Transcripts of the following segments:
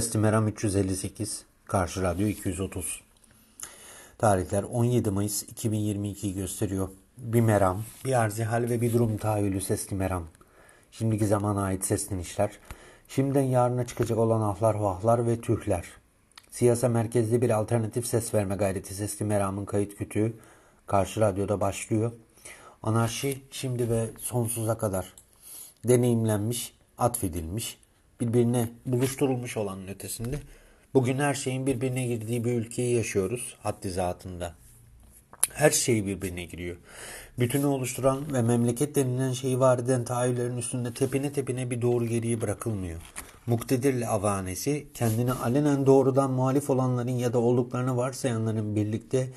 3, 2, 1. Sesli Meram 358, Karşı Radyo 230. Tarihler 17 Mayıs 2022 gösteriyor. Bir meram, bir arzihal ve bir durum tahayyülü sesli meram. Şimdiki zamana ait seslenişler. Şimdiden yarına çıkacak olan ahlar vahlar ve tühler. Siyasa merkezli bir alternatif ses verme gayreti sesli meramın kayıt kütüğü Karşı Radyo'da başlıyor. Anarşi şimdi ve sonsuza kadar deneyimlenmiş, atfedilmiş, birbirine buluşturulmuş olanın ötesinde bugün her şeyin birbirine girdiği bir ülkeyi yaşıyoruz haddi zatında. Her şey birbirine giriyor. Bütünü oluşturan ve memleket denilen şeyi var eden tahayyüllerin üstünde tepine tepine bir doğru geriye bırakılmıyor. Muktedirle avanesi kendini alenen doğrudan muhalif olanların ya da olduklarını varsayanların birlikte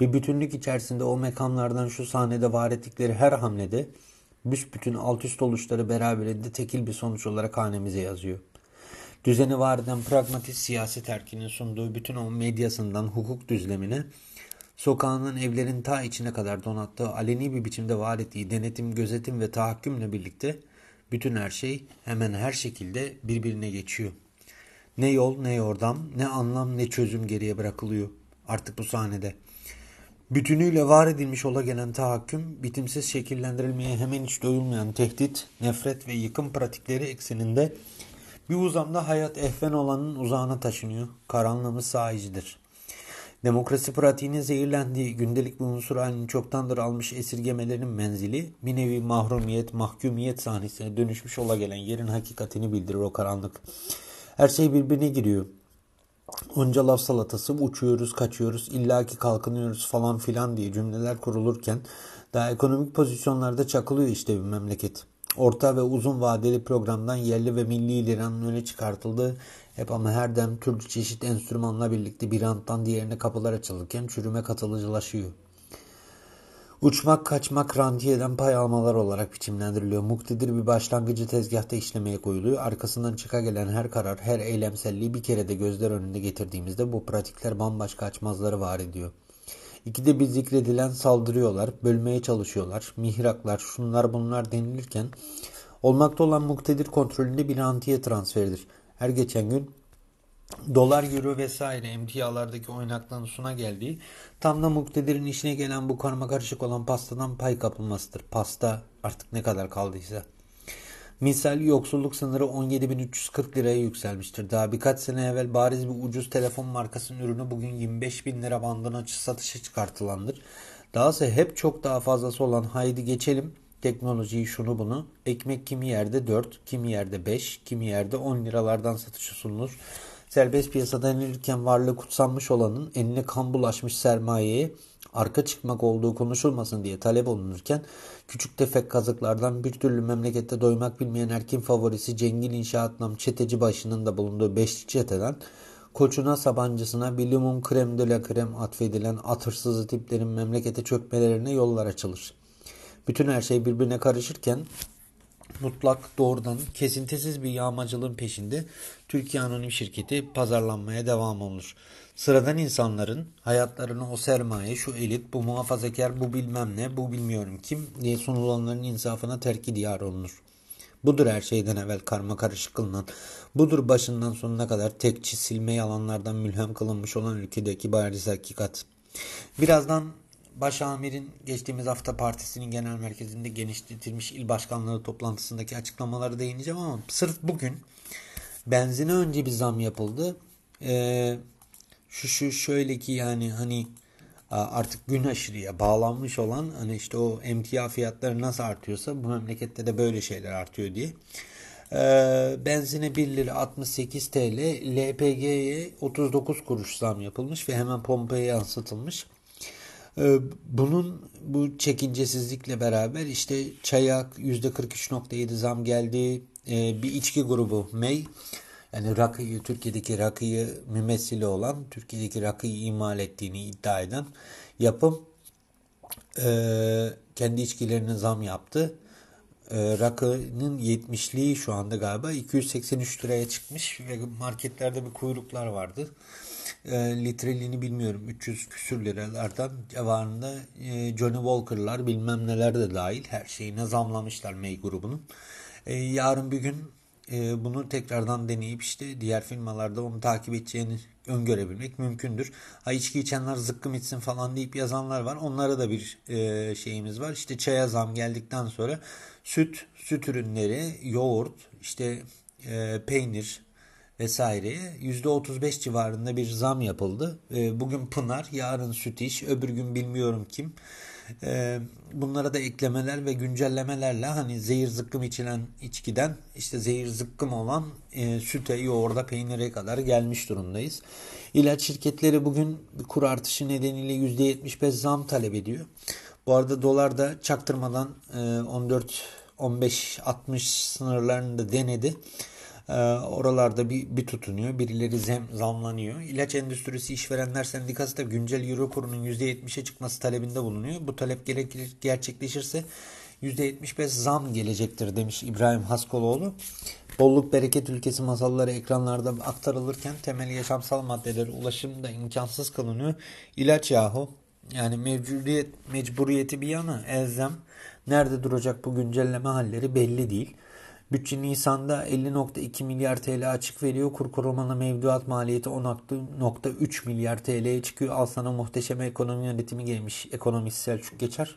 bir bütünlük içerisinde o mekanlardan şu sahnede var ettikleri her hamlede büsbütün alt üst oluşları beraberinde tekil bir sonuç olarak hanemize yazıyor. Düzeni var eden pragmatist siyasi terkinin sunduğu bütün o medyasından hukuk düzlemine, sokağının evlerin ta içine kadar donattığı aleni bir biçimde var ettiği denetim, gözetim ve tahakkümle birlikte bütün her şey hemen her şekilde birbirine geçiyor. Ne yol ne yordam, ne anlam ne çözüm geriye bırakılıyor artık bu sahnede. Bütünüyle var edilmiş ola gelen tahakküm, bitimsiz şekillendirilmeye hemen hiç doyulmayan tehdit, nefret ve yıkım pratikleri ekseninde bir uzamda hayat ehven olanın uzağına taşınıyor. Karanlığımız sahicidir. Demokrasi pratiğinin zehirlendiği gündelik bir unsur halini çoktandır almış esirgemelerin menzili bir nevi mahrumiyet, mahkumiyet sahnesine dönüşmüş ola gelen yerin hakikatini bildirir o karanlık. Her şey birbirine giriyor. Onca laf salatası uçuyoruz, kaçıyoruz, illaki kalkınıyoruz falan filan diye cümleler kurulurken daha ekonomik pozisyonlarda çakılıyor işte bir memleket. Orta ve uzun vadeli programdan yerli ve milli liranın öne çıkartıldığı hep ama her dem türlü çeşit enstrümanla birlikte bir anttan diğerine kapılar açılırken çürüme katılıcılaşıyor. Uçmak, kaçmak, rantiyeden pay almalar olarak biçimlendiriliyor. Muktedir bir başlangıcı tezgahta işlemeye koyuluyor. Arkasından çıka gelen her karar, her eylemselliği bir kere de gözler önünde getirdiğimizde bu pratikler bambaşka açmazları var ediyor. İkide bir zikredilen saldırıyorlar, bölmeye çalışıyorlar, mihraklar, şunlar bunlar denilirken olmakta olan muktedir kontrolünde bir rantiye transferidir. Her geçen gün dolar, euro vesaire emtialardaki oynaklığın suna geldiği tam da muktedirin işine gelen bu karma karışık olan pastadan pay kapılmasıdır. Pasta artık ne kadar kaldıysa. Misal yoksulluk sınırı 17.340 liraya yükselmiştir. Daha birkaç sene evvel bariz bir ucuz telefon markasının ürünü bugün 25 bin lira bandına satışa çıkartılandır. Dahası hep çok daha fazlası olan haydi geçelim teknolojiyi şunu bunu. Ekmek kimi yerde 4, kimi yerde 5, kimi yerde 10 liralardan satışa sunulur. Serbest piyasada denilirken varlığı kutsanmış olanın eline kan bulaşmış sermayeye arka çıkmak olduğu konuşulmasın diye talep olunurken küçük tefek kazıklardan bir türlü memlekette doymak bilmeyen erkin favorisi Cengil İnşaatnam çeteci başının da bulunduğu beşli çeteden koçuna sabancısına bir krem de la krem atfedilen atırsızı tiplerin memlekete çökmelerine yollar açılır. Bütün her şey birbirine karışırken mutlak doğrudan kesintisiz bir yağmacılığın peşinde Türkiye Anonim Şirketi pazarlanmaya devam olur. Sıradan insanların hayatlarını o sermaye, şu elit, bu muhafazakar, bu bilmem ne, bu bilmiyorum kim diye sunulanların insafına terki diyar olunur. Budur her şeyden evvel karma karışık kılınan, budur başından sonuna kadar tekçi silme yalanlardan mülhem kılınmış olan ülkedeki bariz hakikat. Birazdan Başamir'in geçtiğimiz hafta partisinin genel merkezinde genişletilmiş il başkanlığı toplantısındaki açıklamaları değineceğim ama sırf bugün benzine önce bir zam yapıldı. Ee, şu şu şöyle ki yani hani artık gün aşırıya bağlanmış olan hani işte o emtia fiyatları nasıl artıyorsa bu memlekette de böyle şeyler artıyor diye. Ee, benzine 1 lira 68 TL, LPG'ye 39 kuruş zam yapılmış ve hemen pompaya yansıtılmış. Ee, bunun bu çekincesizlikle beraber işte çaya %43.7 zam geldi. Ee, bir içki grubu May yani rakıyı Türkiye'deki rakıyı mümessili olan Türkiye'deki rakıyı imal ettiğini iddia eden yapım e, kendi içkilerine zam yaptı. Rakının 70'liği şu anda galiba 283 liraya çıkmış ve marketlerde bir kuyruklar vardı e, litreliğini bilmiyorum 300 küsür liralardan civarında e, Johnny Walker'lar bilmem neler de dahil her şeyine zamlamışlar May grubunun. E, yarın bir gün e, bunu tekrardan deneyip işte diğer firmalarda onu takip edeceğini öngörebilmek mümkündür. Ha içki içenler zıkkım içsin falan deyip yazanlar var. Onlara da bir e, şeyimiz var. İşte çaya zam geldikten sonra süt, süt ürünleri, yoğurt, işte e, peynir vesaireye %35 civarında bir zam yapıldı. E, bugün Pınar, yarın Süt İş, öbür gün bilmiyorum kim. E, bunlara da eklemeler ve güncellemelerle hani zehir zıkkım içilen içkiden işte zehir zıkkım olan e, süte, yoğurda, peynire kadar gelmiş durumdayız. İlaç şirketleri bugün kur artışı nedeniyle %75 zam talep ediyor. Bu arada dolar da çaktırmadan e, 14 15-60 sınırlarını da denedi. Ee, oralarda bir, bir tutunuyor. Birileri zem, zamlanıyor. İlaç Endüstrisi İşverenler Sendikası da güncel euro kurunun %70'e çıkması talebinde bulunuyor. Bu talep gerçekleşirse %75 zam gelecektir demiş İbrahim Haskoloğlu. Bolluk bereket ülkesi masalları ekranlarda aktarılırken temel yaşamsal maddelere ulaşım da imkansız kılınıyor. İlaç yahu yani mecburiyet, mecburiyeti bir yana elzem. Nerede duracak bu güncelleme halleri belli değil. Bütçe Nisan'da 50.2 milyar TL açık veriyor. Kur korumalı mevduat maliyeti 10.3 milyar TL'ye çıkıyor. Al sana muhteşem ekonomi yönetimi gelmiş ekonomist Selçuk Geçer.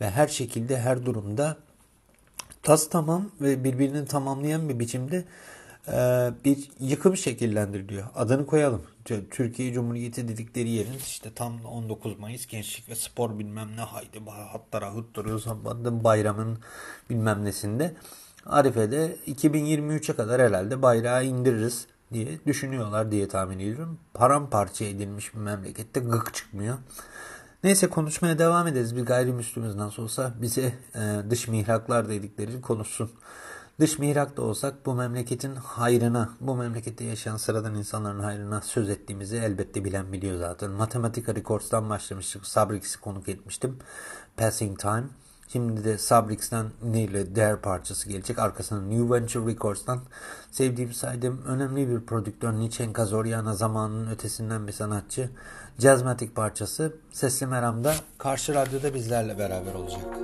Ve her şekilde her durumda tas tamam ve birbirini tamamlayan bir biçimde e, bir yıkım şekillendiriliyor. Adını koyalım. Türkiye Cumhuriyeti dedikleri yerin işte tam 19 Mayıs Gençlik ve Spor bilmem ne haydi hatlara hıttırıyoruz bayramın bilmem nesinde. Arife'de 2023'e kadar herhalde bayrağı indiririz diye düşünüyorlar diye tahmin ediyorum. Paramparça edilmiş bir memlekette gık çıkmıyor. Neyse konuşmaya devam ederiz. Bir gayrimüslimiz nasıl olsa bize e, dış mihraklar dedikleri konuşsun. Dış mihrak da olsak bu memleketin hayrına, bu memlekette yaşayan sıradan insanların hayrına söz ettiğimizi elbette bilen biliyor zaten. Matematika Records'tan başlamıştık. Sabrix'i konuk etmiştim. Passing Time. Şimdi de Sabrix'ten Neyle Dare parçası gelecek. Arkasından New Venture Records'tan sevdiğim saydığım önemli bir prodüktör Niçen Kazoriana zamanının ötesinden bir sanatçı. Jazzmatic parçası Sesli Meram'da Karşı Radyo'da bizlerle beraber olacak.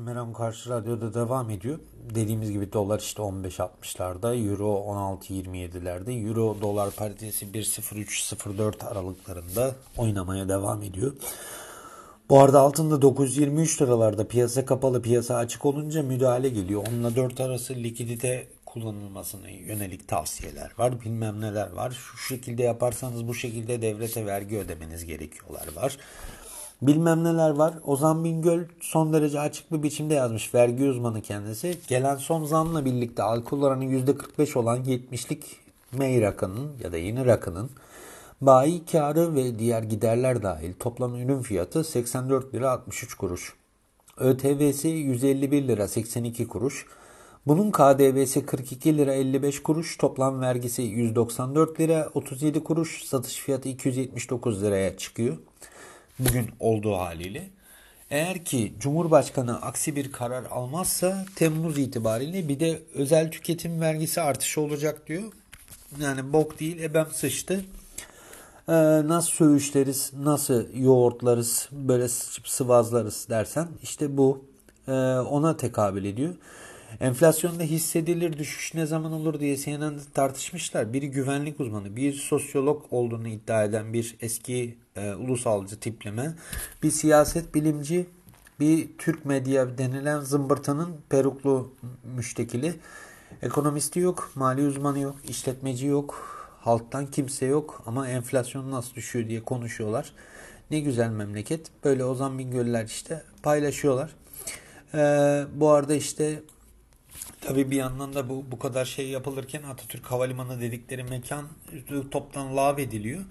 Meram Karşı Radyo'da devam ediyor. Dediğimiz gibi dolar işte 15.60'larda, Euro 16.27'lerde, Euro dolar paritesi 1.03-04 aralıklarında oynamaya devam ediyor. Bu arada altında 923 liralarda piyasa kapalı piyasa açık olunca müdahale geliyor. Onunla 4 arası likidite kullanılmasına yönelik tavsiyeler var. Bilmem neler var. Şu şekilde yaparsanız bu şekilde devlete vergi ödemeniz gerekiyorlar var bilmem neler var. Ozan Bingöl son derece açık bir biçimde yazmış. Vergi uzmanı kendisi. Gelen son zamla birlikte alkol oranı %45 olan 70'lik May rakının ya da yeni rakının bayi karı ve diğer giderler dahil toplam ürün fiyatı 84 lira 63 kuruş. ÖTV'si 151 lira 82 kuruş. Bunun KDV'si 42 lira 55 kuruş. Toplam vergisi 194 lira 37 kuruş. Satış fiyatı 279 liraya çıkıyor. Bugün olduğu haliyle. Eğer ki Cumhurbaşkanı aksi bir karar almazsa Temmuz itibariyle bir de özel tüketim vergisi artışı olacak diyor. Yani bok değil ebem sıçtı. Ee, nasıl söğüşleriz, nasıl yoğurtlarız, böyle sıçıp sıvazlarız dersen işte bu e, ona tekabül ediyor. Enflasyonda hissedilir düşüş ne zaman olur diye CNN'de tartışmışlar. Biri güvenlik uzmanı, bir sosyolog olduğunu iddia eden bir eski e, ulusalcı tipleme, bir siyaset bilimci, bir Türk medya denilen zımbırtanın peruklu müştekili. Ekonomisti yok, mali uzmanı yok, işletmeci yok, halktan kimse yok ama enflasyon nasıl düşüyor diye konuşuyorlar. Ne güzel memleket. Böyle Ozan Bingöl'ler işte paylaşıyorlar. Ee, bu arada işte Tabii bir yandan da bu bu kadar şey yapılırken Atatürk Havalimanı dedikleri mekan toptan lav ediliyor.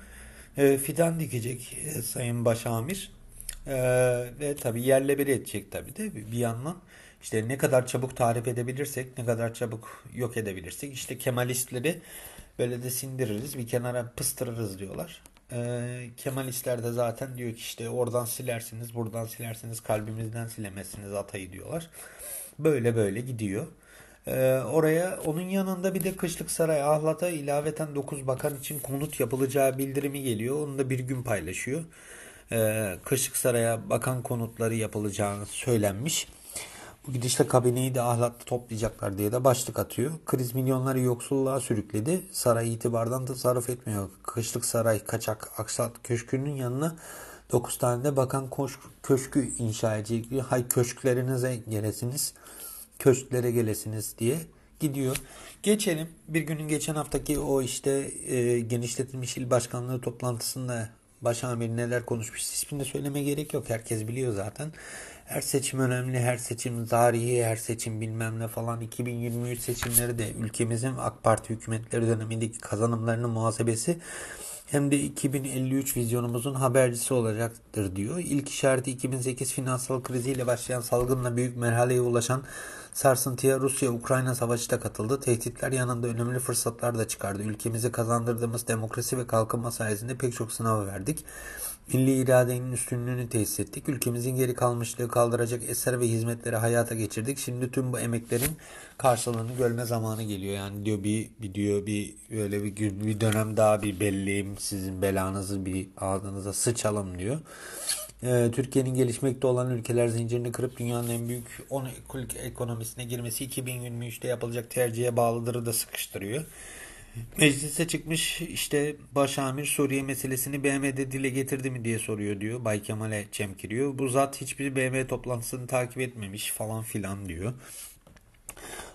E, fidan dikecek e, Sayın Başamir. E, ve tabii yerle bir edecek tabii de bir yandan. işte ne kadar çabuk tarif edebilirsek, ne kadar çabuk yok edebilirsek işte Kemalistleri böyle de sindiririz, bir kenara pıstırırız diyorlar. E, Kemalistler de zaten diyor ki işte oradan silersiniz, buradan silersiniz, kalbimizden silemezsiniz atayı diyorlar. Böyle böyle gidiyor. Ee, oraya onun yanında bir de Kışlık Saray Ahlat'a ilaveten 9 bakan için konut yapılacağı bildirimi geliyor. Onu da bir gün paylaşıyor. Ee, Kışlık Saray'a bakan konutları yapılacağını söylenmiş. Bu gidişle kabineyi de ahlatlı toplayacaklar diye de başlık atıyor. Kriz milyonları yoksulluğa sürükledi. Saray itibardan tasarruf etmiyor. Kışlık Saray Kaçak Aksat Köşkü'nün yanına 9 tane de bakan köşkü inşa edecek. Hay köşklerinize gelesiniz köşklere gelesiniz diye gidiyor. Geçelim bir günün geçen haftaki o işte e, genişletilmiş il başkanlığı toplantısında başamir neler konuşmuş ismini söyleme gerek yok. Herkes biliyor zaten. Her seçim önemli, her seçim tarihi, her seçim bilmem ne falan. 2023 seçimleri de ülkemizin AK Parti hükümetleri dönemindeki kazanımlarının muhasebesi hem de 2053 vizyonumuzun habercisi olacaktır diyor. İlk işareti 2008 finansal kriziyle başlayan salgınla büyük merhaleye ulaşan Sarsıntıya Rusya-Ukrayna savaşı da katıldı. Tehditler yanında önemli fırsatlar da çıkardı. Ülkemize kazandırdığımız demokrasi ve kalkınma sayesinde pek çok sınavı verdik. Milli iradenin üstünlüğünü tesis ettik. Ülkemizin geri kalmışlığı kaldıracak eser ve hizmetleri hayata geçirdik. Şimdi tüm bu emeklerin karşılığını görme zamanı geliyor. Yani diyor bir, bir diyor bir öyle bir, bir dönem daha bir belleyim sizin belanızı bir ağzınıza sıçalım diyor. Ee, Türkiye'nin gelişmekte olan ülkeler zincirini kırıp dünyanın en büyük 10 ekonomisine girmesi 2023'te yapılacak tercihe bağlıdırı da sıkıştırıyor. Meclise çıkmış işte başamir Suriye meselesini BM'de dile getirdi mi diye soruyor diyor. Bay Kemal'e çemkiriyor. Bu zat hiçbir BM toplantısını takip etmemiş falan filan diyor.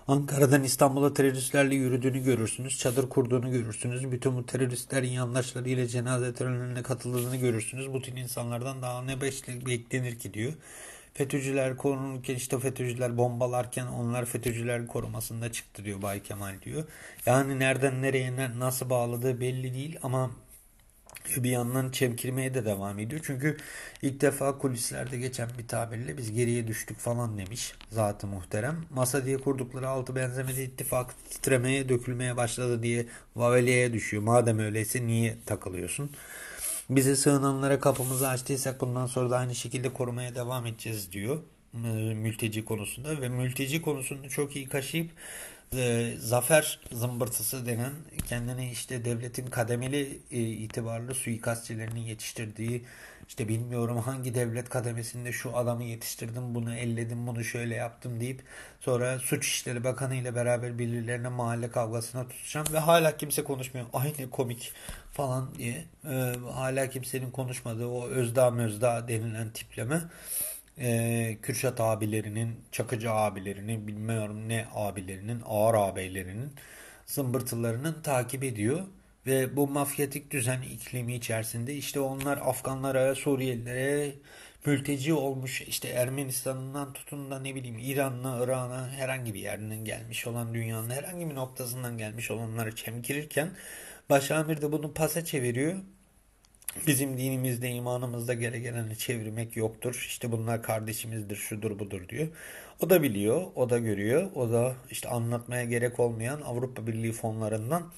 Ankara'dan İstanbul'a teröristlerle yürüdüğünü görürsünüz. Çadır kurduğunu görürsünüz. Bütün bu teröristlerin yandaşlarıyla cenaze törenlerine katıldığını görürsünüz. Bu tür insanlardan daha ne beklenir ki diyor. FETÖ'cüler korunurken işte FETÖ'cüler bombalarken onlar FETÖ'cüler korumasında çıktı diyor Bay Kemal diyor. Yani nereden nereye nasıl bağladığı belli değil ama bir yandan çemkirmeye de devam ediyor. Çünkü ilk defa kulislerde geçen bir tabirle biz geriye düştük falan demiş zatı muhterem. Masa diye kurdukları altı benzemedi ittifak titremeye dökülmeye başladı diye Vaveliye'ye düşüyor. Madem öyleyse niye takılıyorsun? Bize sığınanlara kapımızı açtıysak bundan sonra da aynı şekilde korumaya devam edeceğiz diyor mülteci konusunda ve mülteci konusunu çok iyi kaşıyıp e, zafer zımbırtısı denen kendini işte devletin kademeli e, itibarlı suikastçilerinin yetiştirdiği işte bilmiyorum hangi devlet kademesinde şu adamı yetiştirdim bunu elledim bunu şöyle yaptım deyip sonra suç işleri bakanı ile beraber birilerine mahalle kavgasına tutacağım ve hala kimse konuşmuyor. Ay ne komik falan diye e, hala kimsenin konuşmadığı o özda mözda denilen tipleme e, Kürşat abilerinin, Çakıcı abilerinin, bilmiyorum ne abilerinin, ağır ağabeylerinin zımbırtılarının takip ediyor. Ve bu mafyatik düzen iklimi içerisinde işte onlar Afganlara, Suriyelilere mülteci olmuş işte Ermenistan'dan tutun da ne bileyim İran'la, Irak'a herhangi bir yerden gelmiş olan dünyanın herhangi bir noktasından gelmiş olanları çemkirirken Başamir de bunu pasa çeviriyor Bizim dinimizde, imanımızda geleni çevirmek yoktur. İşte bunlar kardeşimizdir, şudur budur diyor. O da biliyor, o da görüyor. O da işte anlatmaya gerek olmayan Avrupa Birliği fonlarından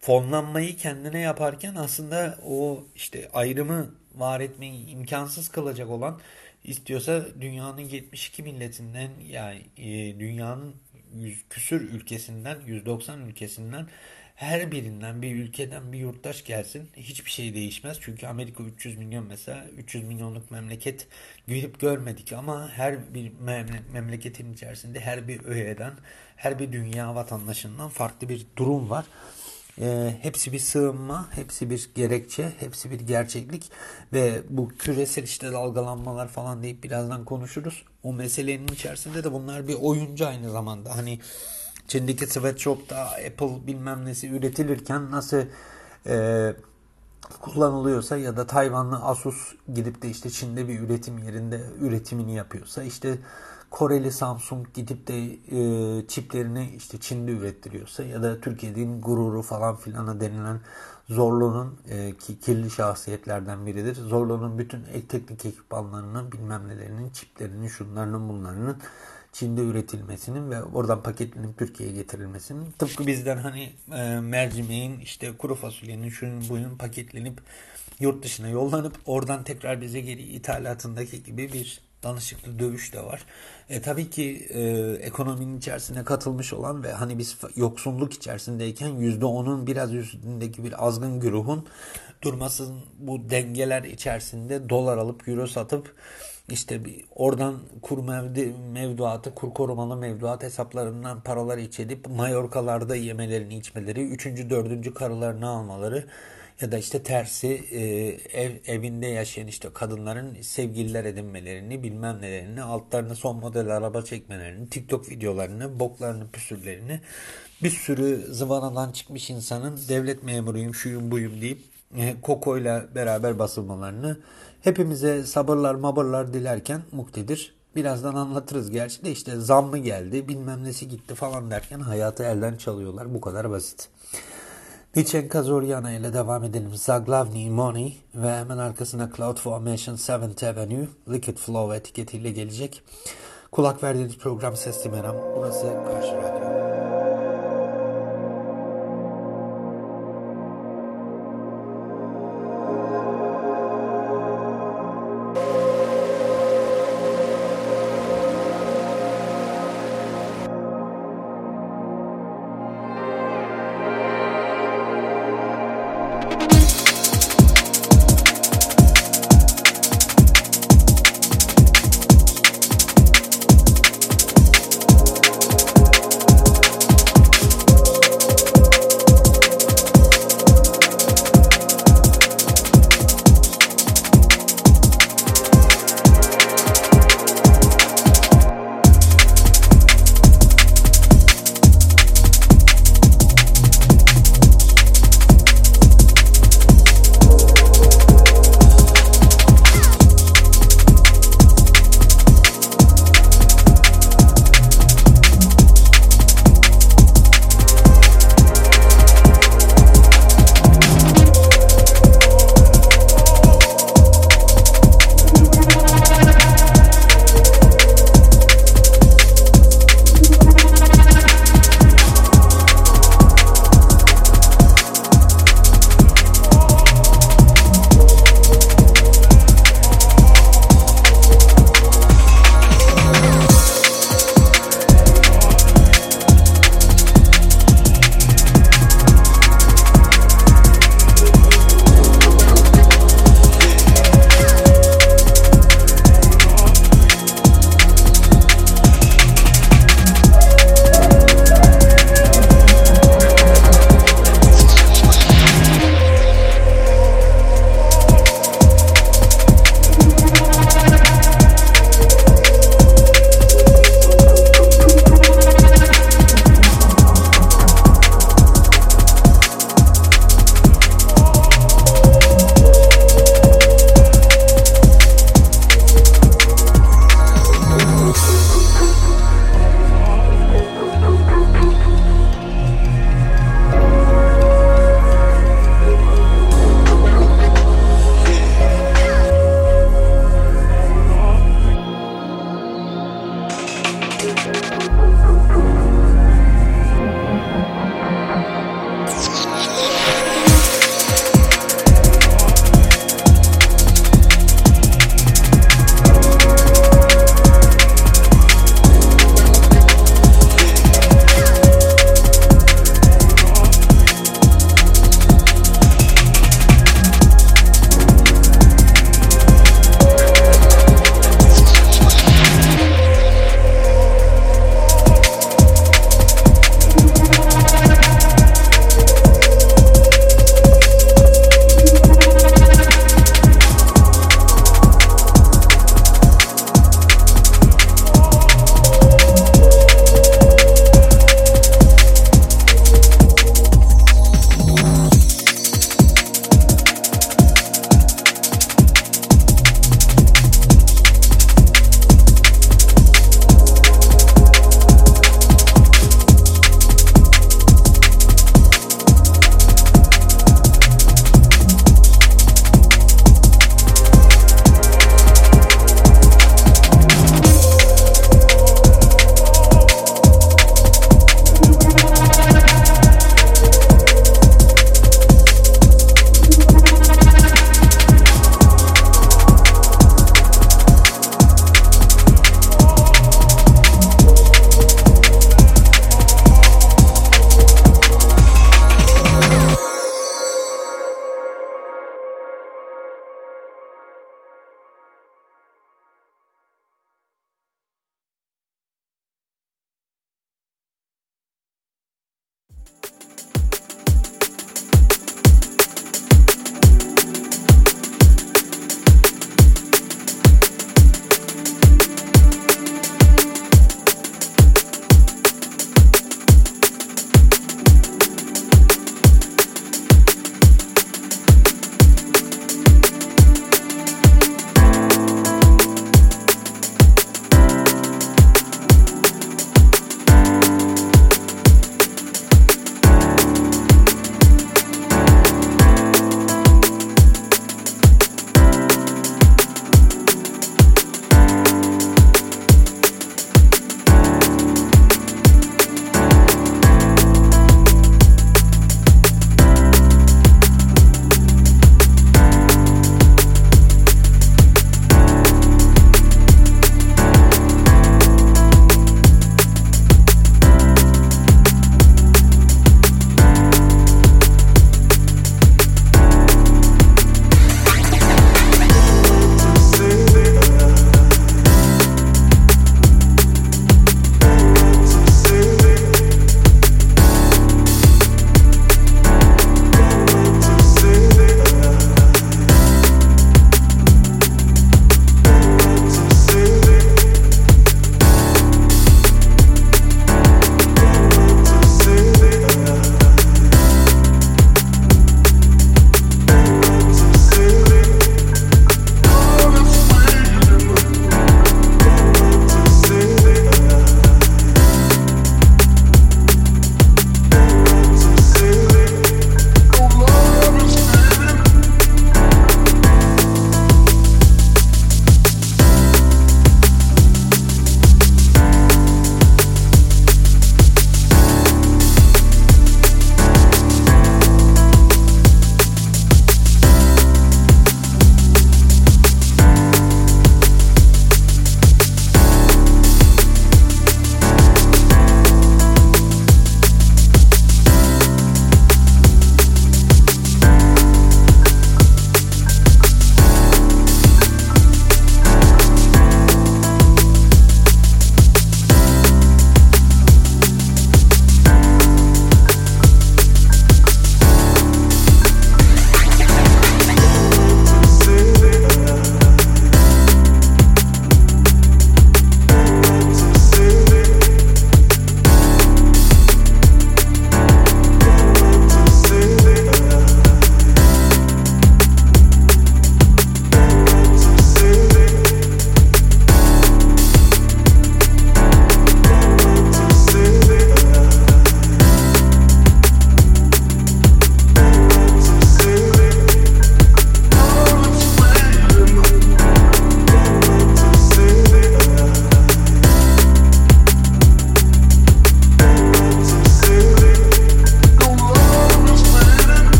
fonlanmayı kendine yaparken aslında o işte ayrımı var etmeyi imkansız kılacak olan istiyorsa dünyanın 72 milletinden yani e, dünyanın 100 küsür ülkesinden 190 ülkesinden her birinden bir ülkeden bir yurttaş gelsin hiçbir şey değişmez. Çünkü Amerika 300 milyon mesela 300 milyonluk memleket görüp görmedik ama her bir memleketin içerisinde her bir öğeden her bir dünya vatandaşından farklı bir durum var. E, hepsi bir sığınma, hepsi bir gerekçe, hepsi bir gerçeklik ve bu küresel işte dalgalanmalar falan deyip birazdan konuşuruz. O meselenin içerisinde de bunlar bir oyuncu aynı zamanda. Hani Çin'deki sweatshop'ta Apple bilmem nesi üretilirken nasıl e, kullanılıyorsa ya da Tayvanlı Asus gidip de işte Çin'de bir üretim yerinde üretimini yapıyorsa işte Koreli Samsung gidip de e, çiplerini işte Çin'de ürettiriyorsa ya da Türkiye'nin gururu falan filana denilen Zorlu'nun e, ki kirli şahsiyetlerden biridir. Zorlu'nun bütün teknik ekipmanlarının bilmem nelerinin çiplerinin şunlarının bunlarının Çin'de üretilmesinin ve oradan paketlenip Türkiye'ye getirilmesinin tıpkı bizden hani e, mercimeğin işte kuru fasulyenin şunun buyun paketlenip yurt dışına yollanıp oradan tekrar bize geri ithalatındaki gibi bir danışıklı dövüş de var. E, tabii ki e, ekonominin içerisine katılmış olan ve hani biz yoksulluk içerisindeyken yüzde onun biraz üstündeki bir azgın güruhun durmasın bu dengeler içerisinde dolar alıp euro satıp işte bir oradan kur mevdi, mevduatı, kur korumalı mevduat hesaplarından paralar içedip Mayorkalarda yemelerini içmeleri, üçüncü, dördüncü karılarını almaları ya da işte tersi e, ev, evinde yaşayan işte kadınların sevgililer edinmelerini bilmem nelerini altlarına son model araba çekmelerini TikTok videolarını boklarını püsürlerini bir sürü zıvanadan çıkmış insanın devlet memuruyum şuyum buyum deyip e, Koko ile beraber basılmalarını hepimize sabırlar mabırlar dilerken muktedir. Birazdan anlatırız gerçi de işte zam mı geldi bilmem nesi gitti falan derken hayatı elden çalıyorlar bu kadar basit. Nietzsche Kazoryana ile devam edelim. Zaglavni Money ve hemen arkasına Cloud Formation 7th Avenue Liquid Flow etiketiyle gelecek. Kulak verdiğiniz program Sesli Meram. Burası Karşı Radyo.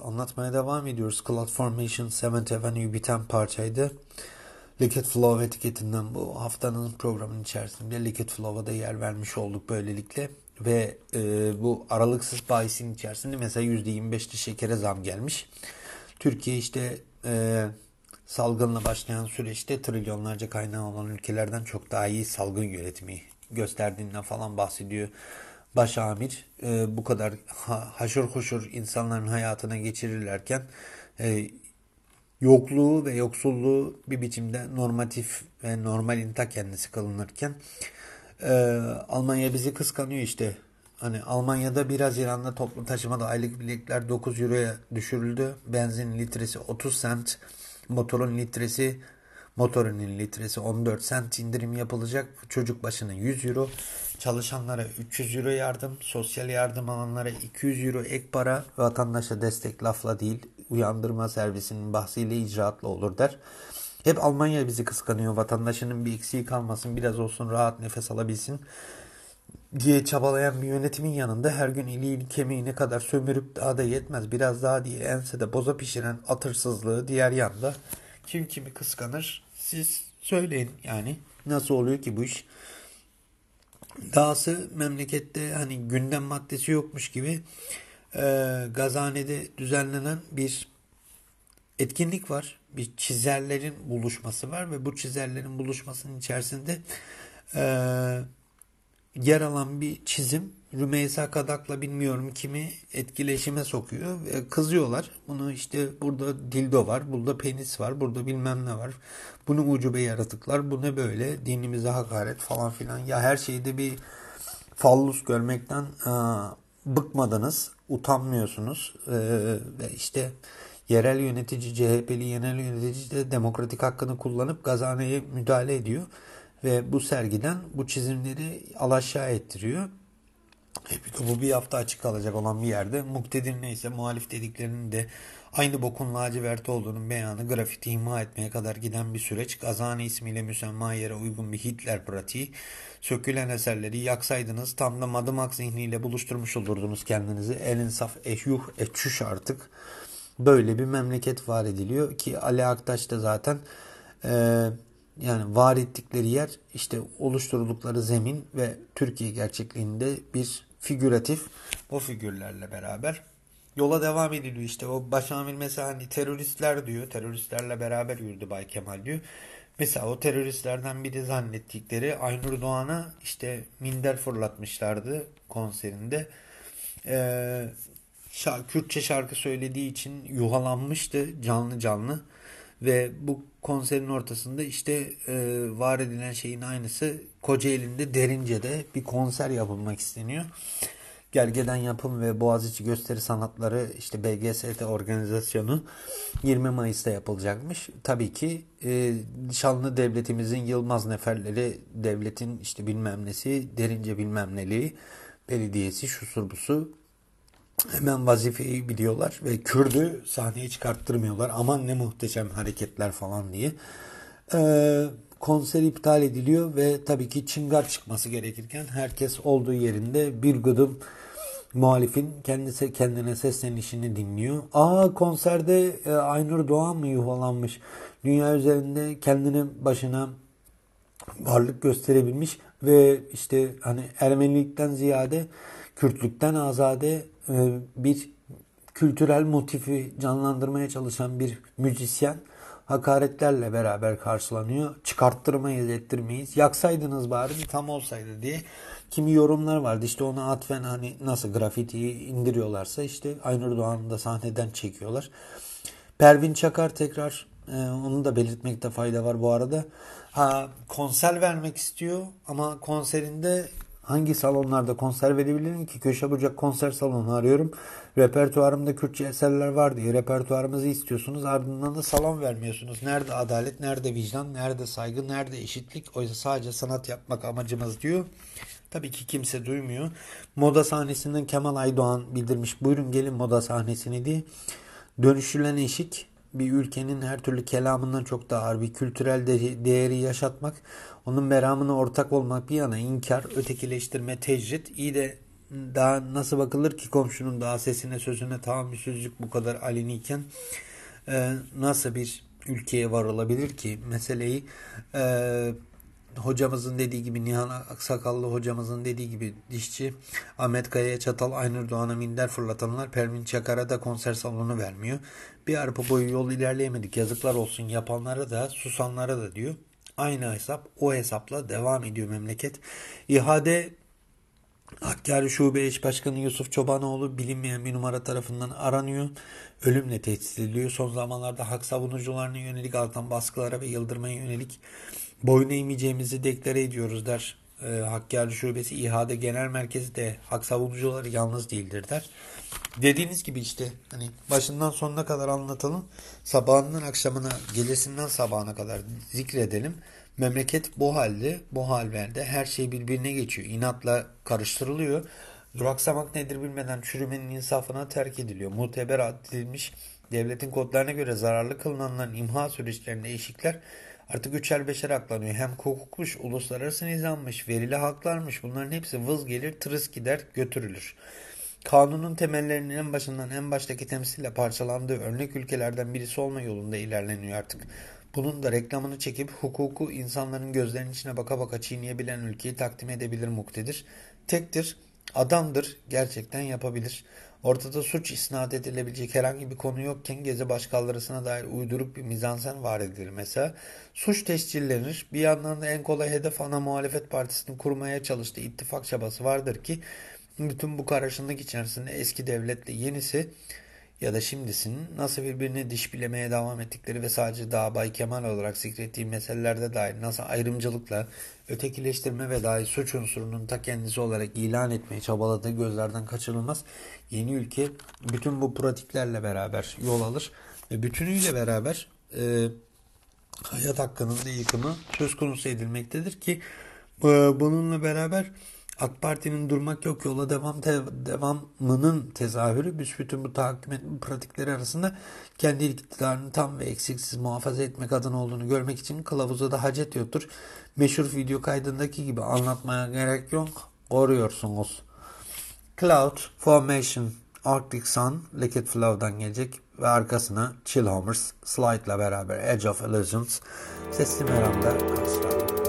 Anlatmaya devam ediyoruz. Cloud Formation, Seventh Avenue biten parçaydı. Liquid Flow etiketinden bu haftanın programının içerisinde Liquid Flow'a da yer vermiş olduk böylelikle. Ve e, bu aralıksız bahisin içerisinde mesela %25'li şekere zam gelmiş. Türkiye işte e, salgınla başlayan süreçte trilyonlarca kaynağı olan ülkelerden çok daha iyi salgın yönetimi gösterdiğinden falan bahsediyor başamir e, bu kadar ha, haşır huşur insanların hayatına geçirirlerken e, yokluğu ve yoksulluğu bir biçimde normatif ve normalin ta kendisi kılınırken e, Almanya bizi kıskanıyor işte. Hani Almanya'da biraz İran'da toplu taşımada aylık biletler 9 euroya düşürüldü. Benzin litresi 30 cent, motorun litresi motorunun litresi 14 cent indirim yapılacak. Çocuk başına 100 euro. Çalışanlara 300 euro yardım, sosyal yardım alanlara 200 euro ek para, vatandaşa destek lafla değil, uyandırma servisinin bahsiyle icraatla olur der. Hep Almanya bizi kıskanıyor, vatandaşının bir eksiği kalmasın, biraz olsun rahat nefes alabilsin diye çabalayan bir yönetimin yanında her gün iliğini kemiğine kadar sömürüp daha da yetmez biraz daha diye ensede boza pişiren atırsızlığı diğer yanda kim kimi kıskanır siz söyleyin yani nasıl oluyor ki bu iş? Dahası memlekette hani gündem maddesi yokmuş gibi e, Gazhane'de düzenlenen bir etkinlik var. Bir çizerlerin buluşması var ve bu çizerlerin buluşmasının içerisinde e, yer alan bir çizim Rümeysa Kadak'la bilmiyorum kimi etkileşime sokuyor ve kızıyorlar. Bunu işte burada dildo var, burada penis var, burada bilmem ne var. Bunu ucube yaratıklar, bu ne böyle dinimize hakaret falan filan. Ya her şeyde bir fallus görmekten e, bıkmadınız, utanmıyorsunuz e, ve işte yerel yönetici, CHP'li yerel yönetici de demokratik hakkını kullanıp Gazhane'ye müdahale ediyor ve bu sergiden bu çizimleri alaşağı ettiriyor. E bu bir hafta açık kalacak olan bir yerde. Muktedir neyse muhalif dediklerinin de aynı bokun lacivert olduğunun beyanı grafiti imha etmeye kadar giden bir süreç. Gazani ismiyle müsemma yere uygun bir Hitler pratiği. Sökülen eserleri yaksaydınız tam da madımak zihniyle buluşturmuş olurdunuz kendinizi. El insaf ehyuh eçüş artık. Böyle bir memleket var ediliyor ki Ali Aktaş da zaten eee yani var ettikleri yer işte oluşturuldukları zemin ve Türkiye gerçekliğinde bir figüratif o figürlerle beraber yola devam ediliyor işte o başamir mesela hani teröristler diyor teröristlerle beraber yürüdü Bay Kemal diyor. Mesela o teröristlerden biri zannettikleri Aynur Doğan'a işte minder fırlatmışlardı konserinde. Ee, Kürtçe şarkı söylediği için yuhalanmıştı canlı canlı. Ve bu konserin ortasında işte e, var edilen şeyin aynısı Kocaeli'nde Derince'de bir konser yapılmak isteniyor. Gergeden Yapım ve Boğaziçi Gösteri Sanatları işte BGST organizasyonu 20 Mayıs'ta yapılacakmış. Tabii ki e, şanlı devletimizin yılmaz neferleri, devletin işte bilmem nesi, derince bilmem neliği, belediyesi, şusur busu hemen vazifeyi biliyorlar ve Kürdü sahneye çıkarttırmıyorlar. Aman ne muhteşem hareketler falan diye. Ee, konser iptal ediliyor ve tabii ki çıngar çıkması gerekirken herkes olduğu yerinde bir gıdım muhalifin kendisi kendine seslenişini dinliyor. Aa konserde e, Aynur Doğan mı yuvalanmış? Dünya üzerinde kendine başına varlık gösterebilmiş ve işte hani Ermenilikten ziyade Kürtlükten azade bir kültürel motifi canlandırmaya çalışan bir müzisyen hakaretlerle beraber karşılanıyor. Çıkarttırmayız, ettirmeyiz. Yaksaydınız bari tam olsaydı diye. Kimi yorumlar vardı. İşte ona atfen hani nasıl grafitiyi indiriyorlarsa işte Aynur Doğan'ı da sahneden çekiyorlar. Pervin Çakar tekrar e, onu da belirtmekte fayda var bu arada. Ha, konser vermek istiyor ama konserinde Hangi salonlarda konser verebilirim ki? Köşe bucak konser salonu arıyorum. Repertuarımda Kürtçe eserler var diye repertuarımızı istiyorsunuz. Ardından da salon vermiyorsunuz. Nerede adalet, nerede vicdan, nerede saygı, nerede eşitlik? Oysa sadece sanat yapmak amacımız diyor. Tabii ki kimse duymuyor. Moda sahnesinden Kemal Aydoğan bildirmiş. Buyurun gelin moda sahnesini diye. Dönüşülen eşik bir ülkenin her türlü kelamından çok daha ağır bir kültürel de değeri yaşatmak, onun meramına ortak olmak bir yana inkar, ötekileştirme, tecrit iyi de daha nasıl bakılır ki komşunun daha sesine sözüne tahammülsüzlük bu kadar aliniyken e, nasıl bir ülkeye var olabilir ki meseleyi e, hocamızın dediği gibi Nihan Aksakallı hocamızın dediği gibi dişçi Ahmet Kaya'ya çatal Aynur Doğan'a minder fırlatanlar Pervin Çakar'a da konser salonu vermiyor. Bir arpa boyu yol ilerleyemedik yazıklar olsun yapanlara da susanlara da diyor. Aynı hesap o hesapla devam ediyor memleket. İhade Hakkari Şube Eş Başkanı Yusuf Çobanoğlu bilinmeyen bir numara tarafından aranıyor. Ölümle tehdit ediliyor. Son zamanlarda hak savunucularına yönelik artan baskılara ve yıldırmaya yönelik boyun eğmeyeceğimizi deklare ediyoruz der. E, Hakkari Şubesi İHA'de Genel Merkezi de hak savunucuları yalnız değildir der. Dediğiniz gibi işte hani başından sonuna kadar anlatalım. Sabahından akşamına, gecesinden sabahına kadar zikredelim. Memleket bu halde, bu halverde her şey birbirine geçiyor. İnatla karıştırılıyor. Duraksamak nedir bilmeden çürümenin insafına terk ediliyor. Muteber edilmiş devletin kodlarına göre zararlı kılınanların imha süreçlerinde eşikler artık üçer beşer aklanıyor. Hem hukukmuş, uluslararası nizammış, verili haklarmış bunların hepsi vız gelir, tırıs gider, götürülür. Kanunun temellerinin en başından en baştaki temsille parçalandığı örnek ülkelerden birisi olma yolunda ilerleniyor artık. Bunun da reklamını çekip hukuku insanların gözlerinin içine baka baka çiğneyebilen ülkeyi takdim edebilir muktedir. Tektir, adamdır, gerçekten yapabilir. Ortada suç isnat edilebilecek herhangi bir konu yokken gezi başkaldırısına dair uyduruk bir mizansen var edilir mesela. Suç tescillenir. Bir yandan da en kolay hedef ana muhalefet partisini kurmaya çalıştığı ittifak çabası vardır ki bütün bu karışımlık içerisinde eski devletle yenisi ya da şimdisinin nasıl birbirine diş bilemeye devam ettikleri ve sadece daha Bay Kemal olarak zikrettiği meselelerde dair nasıl ayrımcılıkla ötekileştirme ve dahi suç unsurunun ta kendisi olarak ilan etmeye çabaladığı gözlerden kaçırılmaz. Yeni ülke bütün bu pratiklerle beraber yol alır ve bütünüyle beraber e, hayat hakkının da yıkımı söz konusu edilmektedir ki e, bununla beraber AK Parti'nin durmak yok yola devam te devamının tezahürü büsbütün bu tahakküm etme pratikleri arasında kendi iktidarını tam ve eksiksiz muhafaza etmek adına olduğunu görmek için kılavuza da hacet yoktur. Meşhur video kaydındaki gibi anlatmaya gerek yok. Koruyorsunuz. Cloud Formation Arctic Sun Liquid Flow'dan gelecek ve arkasına Chill Homers Slide ile beraber Edge of Illusions sesli meramda karşılandı.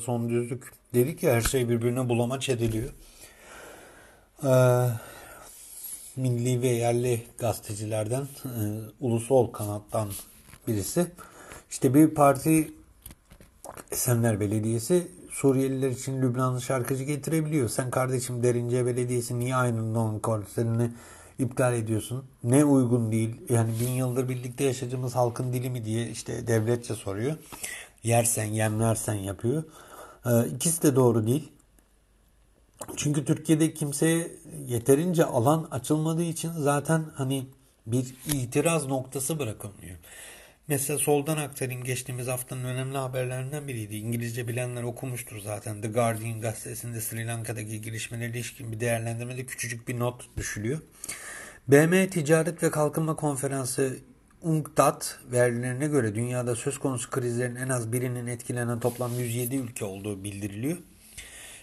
Son düzlük. Dedik ya her şey birbirine bulamaç ediliyor. Ee, milli ve yerli gazetecilerden e, ulusal kanattan birisi. İşte bir parti Esenler Belediyesi Suriyeliler için Lübnanlı şarkıcı getirebiliyor. Sen kardeşim Derince Belediyesi niye aynı non konserini iptal ediyorsun? Ne uygun değil? Yani bin yıldır birlikte yaşadığımız halkın dili mi diye işte devletçe soruyor yersen yemlersen yapıyor. Ee, ikisi de doğru değil. Çünkü Türkiye'de kimseye yeterince alan açılmadığı için zaten hani bir itiraz noktası bırakılmıyor. Mesela soldan aktarayım geçtiğimiz haftanın önemli haberlerinden biriydi. İngilizce bilenler okumuştur zaten. The Guardian gazetesinde Sri Lanka'daki gelişmelerle ilişkin bir değerlendirmede küçücük bir not düşülüyor. BM Ticaret ve Kalkınma Konferansı UNCTAD verilerine göre dünyada söz konusu krizlerin en az birinin etkilenen toplam 107 ülke olduğu bildiriliyor.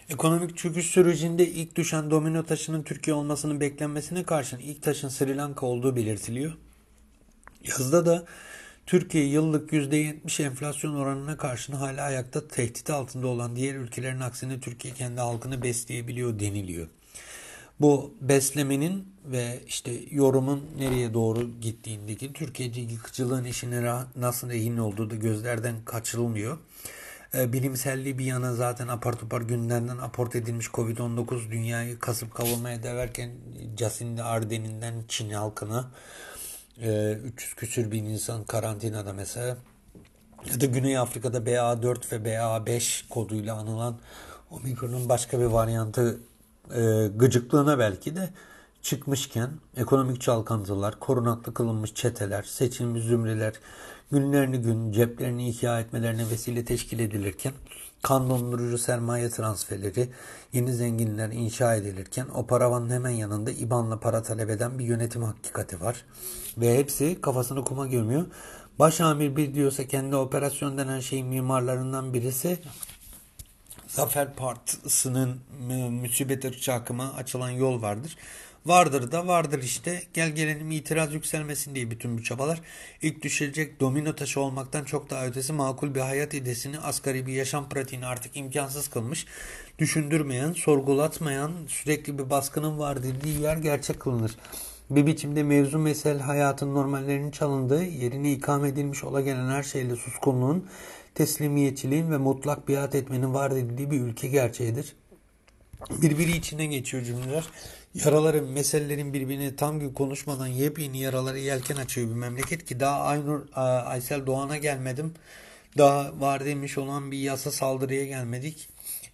Ekonomik çöküş sürecinde ilk düşen domino taşının Türkiye olmasının beklenmesine karşın ilk taşın Sri Lanka olduğu belirtiliyor. Yazıda da Türkiye yıllık %70 enflasyon oranına karşın hala ayakta tehdit altında olan diğer ülkelerin aksine Türkiye kendi halkını besleyebiliyor deniliyor. Bu beslemenin ve işte yorumun nereye doğru gittiğindeki Türkiye'ci yıkıcılığın işine nasıl rehin olduğu da gözlerden kaçırılmıyor. E, bilimselliği bir yana zaten apar topar günlerden aport edilmiş Covid-19 dünyayı kasıp kavurmaya deverken Jacinda Ardern'inden Çin halkına e, 300 küsür bin insan karantinada mesela ya da Güney Afrika'da BA4 ve BA5 koduyla anılan Omikron'un başka bir varyantı e, gıcıklığına belki de çıkmışken ekonomik çalkantılar, korunaklı kılınmış çeteler, seçilmiş zümreler günlerini gün ceplerini ihya etmelerine vesile teşkil edilirken kan dondurucu sermaye transferleri, yeni zenginler inşa edilirken o paravanın hemen yanında IBAN'la para talep eden bir yönetim hakikati var. Ve hepsi kafasını kuma gömüyor. Başamir bir diyorsa kendi operasyon denen şeyin mimarlarından birisi Zafer Partisi'nin müsibet ırkçı açılan yol vardır. Vardır da vardır işte. Gel gelelim itiraz yükselmesin diye bütün bu çabalar. ilk düşecek domino taşı olmaktan çok daha ötesi makul bir hayat idesini asgari bir yaşam pratiğini artık imkansız kılmış. Düşündürmeyen, sorgulatmayan, sürekli bir baskının var dediği yer gerçek kılınır. Bir biçimde mevzu mesel hayatın normallerinin çalındığı, yerine ikame edilmiş ola gelen her şeyle suskunluğun, teslimiyetçiliğin ve mutlak biat etmenin var edildiği bir ülke gerçeğidir. Birbiri içine geçiyor cümleler. Yaraların, meselelerin birbirine tam gün konuşmadan yepyeni yaraları yelken açıyor bir memleket ki daha Aynur Aysel Doğan'a gelmedim. Daha var demiş olan bir yasa saldırıya gelmedik.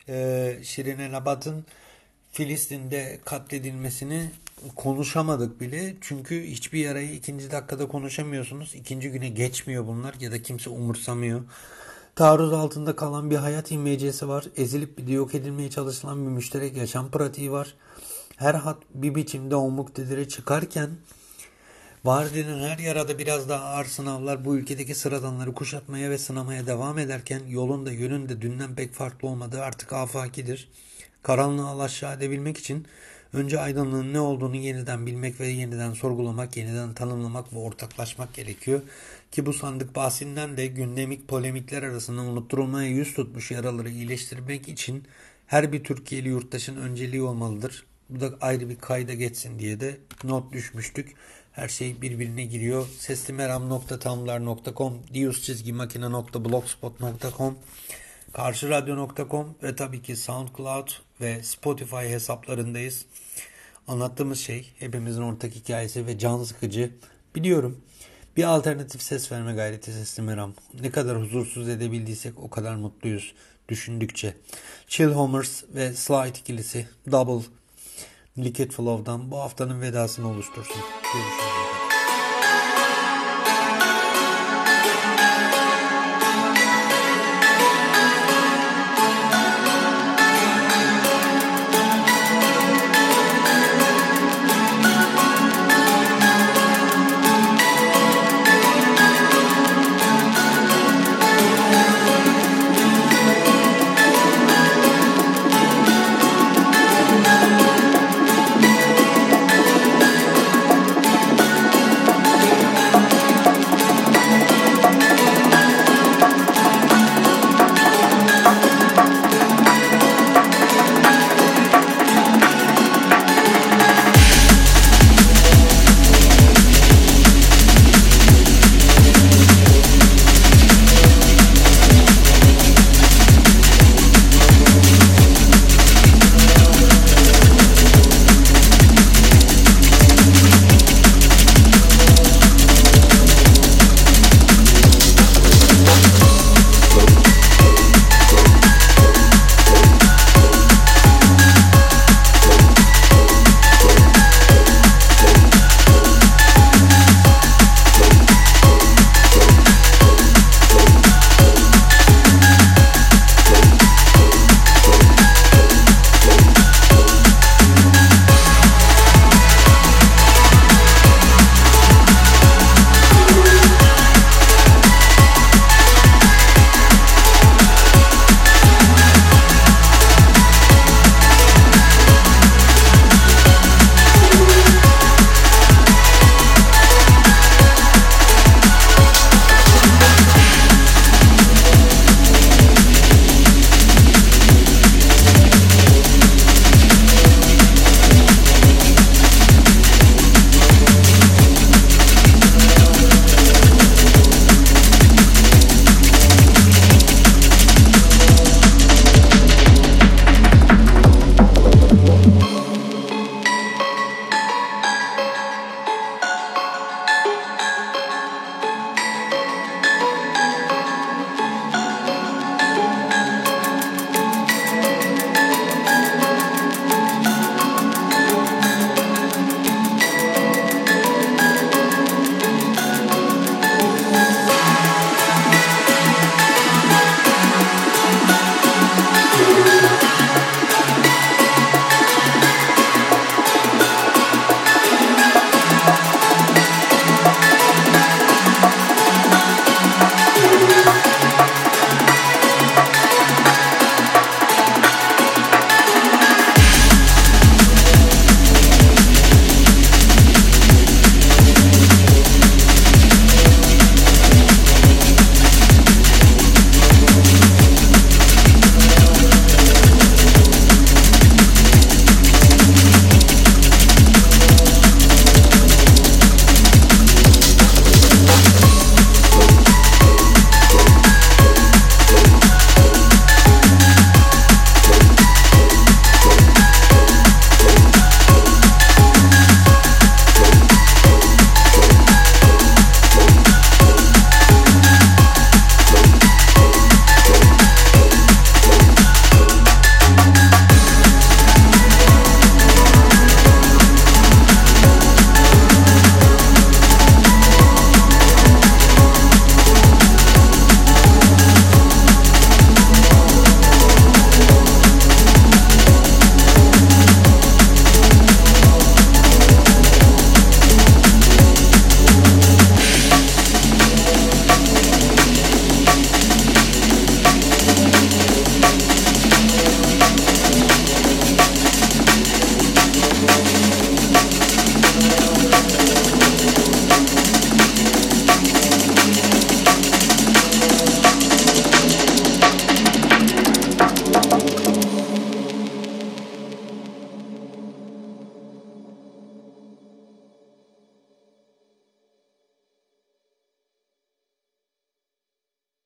Ee, Şirine Nabat'ın Filistin'de katledilmesini konuşamadık bile. Çünkü hiçbir yarayı ikinci dakikada konuşamıyorsunuz. İkinci güne geçmiyor bunlar ya da kimse umursamıyor. Taarruz altında kalan bir hayat imlecesi var. Ezilip bir yok edilmeye çalışılan bir müşterek yaşam pratiği var. Her hat bir biçimde o muktedire çıkarken var denen her yarada biraz daha ağır sınavlar bu ülkedeki sıradanları kuşatmaya ve sınamaya devam ederken yolun da yönün de dünden pek farklı olmadığı artık afakidir. Karanlığı alaşağı edebilmek için önce aydınlığın ne olduğunu yeniden bilmek ve yeniden sorgulamak, yeniden tanımlamak ve ortaklaşmak gerekiyor. Ki bu sandık bahsinden de gündemik polemikler arasında unutturulmaya yüz tutmuş yaraları iyileştirmek için her bir Türkiye'li yurttaşın önceliği olmalıdır. Bu da ayrı bir kayda geçsin diye de not düşmüştük. Her şey birbirine giriyor. Seslimeram.tamlar.com Dius çizgi makine.blogspot.com Karşıradyo.com ve tabii ki SoundCloud ve Spotify hesaplarındayız. Anlattığımız şey hepimizin ortak hikayesi ve can sıkıcı. Biliyorum bir alternatif ses verme gayreti Sesli Meram. Ne kadar huzursuz edebildiysek o kadar mutluyuz düşündükçe. Chill Homers ve Slide ikilisi Double Liquid Flow'dan bu haftanın vedasını oluştursun. Görüşürüz.